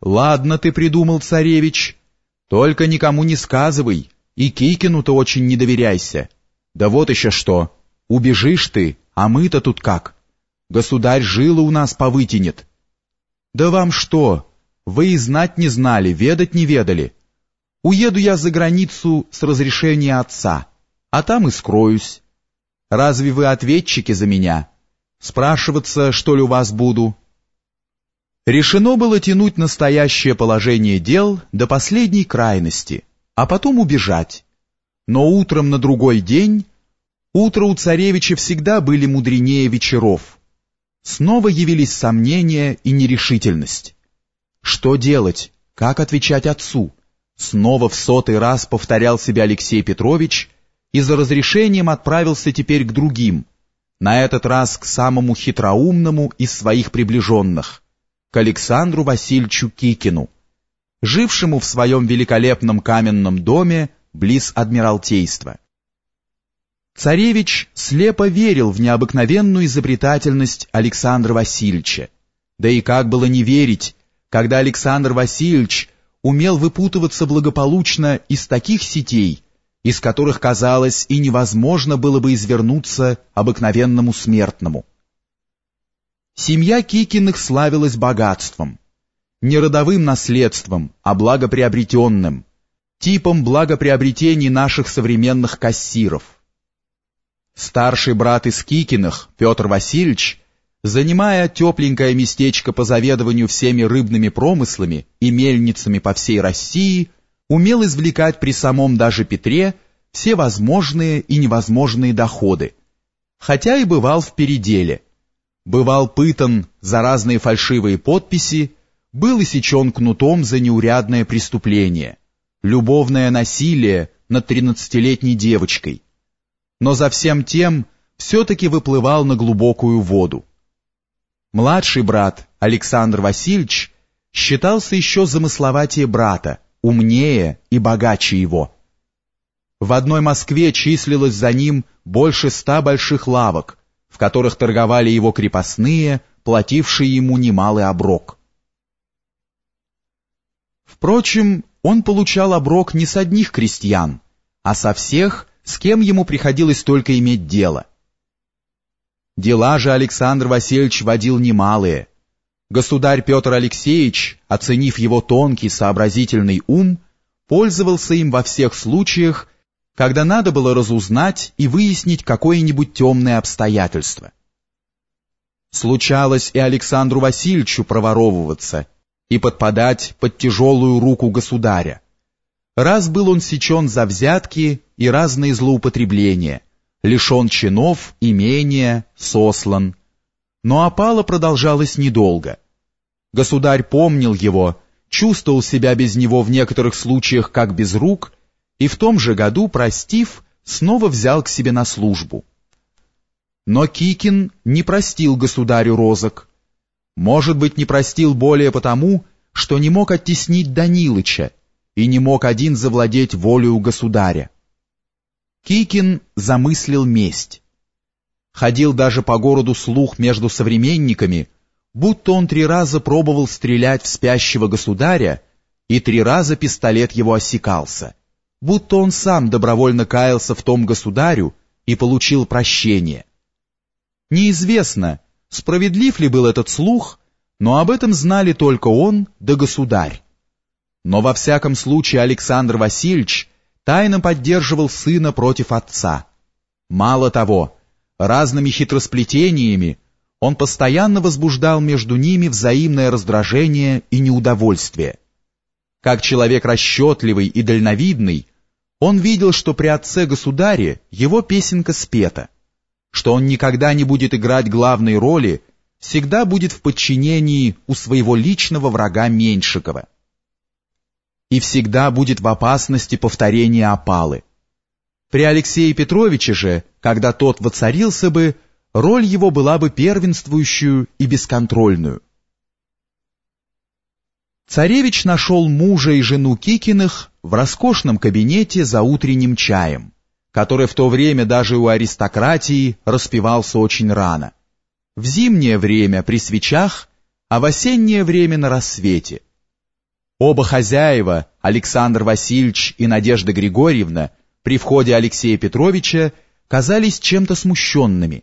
Ладно ты придумал, царевич, только никому не сказывай, и Кикину-то очень не доверяйся. Да вот еще что, убежишь ты, а мы-то тут как? Государь жилы у нас повытянет. Да вам что, вы и знать не знали, ведать не ведали. Уеду я за границу с разрешения отца, а там и скроюсь. Разве вы ответчики за меня? Спрашиваться, что ли, у вас буду?» Решено было тянуть настоящее положение дел до последней крайности, а потом убежать. Но утром на другой день, утро у царевича всегда были мудренее вечеров. Снова явились сомнения и нерешительность. Что делать? Как отвечать отцу? Снова в сотый раз повторял себя Алексей Петрович и за разрешением отправился теперь к другим, на этот раз к самому хитроумному из своих приближенных – к Александру Васильевичу Кикину, жившему в своем великолепном каменном доме близ Адмиралтейства. Царевич слепо верил в необыкновенную изобретательность Александра Васильевича. Да и как было не верить, когда Александр Васильевич умел выпутываться благополучно из таких сетей, из которых, казалось, и невозможно было бы извернуться обыкновенному смертному. Семья Кикиных славилась богатством. Не родовым наследством, а благоприобретенным, типом благоприобретений наших современных кассиров. Старший брат из Кикиных, Петр Васильевич, занимая тепленькое местечко по заведованию всеми рыбными промыслами и мельницами по всей России, умел извлекать при самом даже Петре все возможные и невозможные доходы, хотя и бывал в переделе, бывал пытан за разные фальшивые подписи, был isечен кнутом за неурядное преступление, любовное насилие над тринадцатилетней девочкой. Но за всем тем все-таки выплывал на глубокую воду. Младший брат Александр Васильевич считался еще замысловатее брата, умнее и богаче его. В одной Москве числилось за ним больше ста больших лавок, в которых торговали его крепостные, платившие ему немалый оброк. Впрочем, он получал оброк не с одних крестьян, а со всех, с кем ему приходилось только иметь дело. Дела же Александр Васильевич водил немалые. Государь Петр Алексеевич, оценив его тонкий сообразительный ум, пользовался им во всех случаях, когда надо было разузнать и выяснить какое-нибудь темное обстоятельство. Случалось и Александру Васильевичу проворовываться и подпадать под тяжелую руку государя. Раз был он сечен за взятки и разные злоупотребления, лишен чинов, имения, сослан. Но опала продолжалась недолго. Государь помнил его, чувствовал себя без него в некоторых случаях как без рук и в том же году, простив, снова взял к себе на службу. Но Кикин не простил государю розок. Может быть, не простил более потому, что не мог оттеснить Данилыча и не мог один завладеть волею государя. Кикин замыслил месть. Ходил даже по городу слух между современниками, будто он три раза пробовал стрелять в спящего государя, и три раза пистолет его осекался будто он сам добровольно каялся в том государю и получил прощение. Неизвестно, справедлив ли был этот слух, но об этом знали только он да государь. Но во всяком случае Александр Васильевич тайно поддерживал сына против отца. Мало того, разными хитросплетениями он постоянно возбуждал между ними взаимное раздражение и неудовольствие. Как человек расчетливый и дальновидный, он видел, что при отце-государе его песенка спета, что он никогда не будет играть главной роли, всегда будет в подчинении у своего личного врага Меньшикова. И всегда будет в опасности повторения опалы. При Алексее Петровиче же, когда тот воцарился бы, роль его была бы первенствующую и бесконтрольную. Царевич нашел мужа и жену Кикиных в роскошном кабинете за утренним чаем, который в то время даже у аристократии распивался очень рано. В зимнее время при свечах, а в осеннее время на рассвете. Оба хозяева, Александр Васильевич и Надежда Григорьевна, при входе Алексея Петровича казались чем-то смущенными,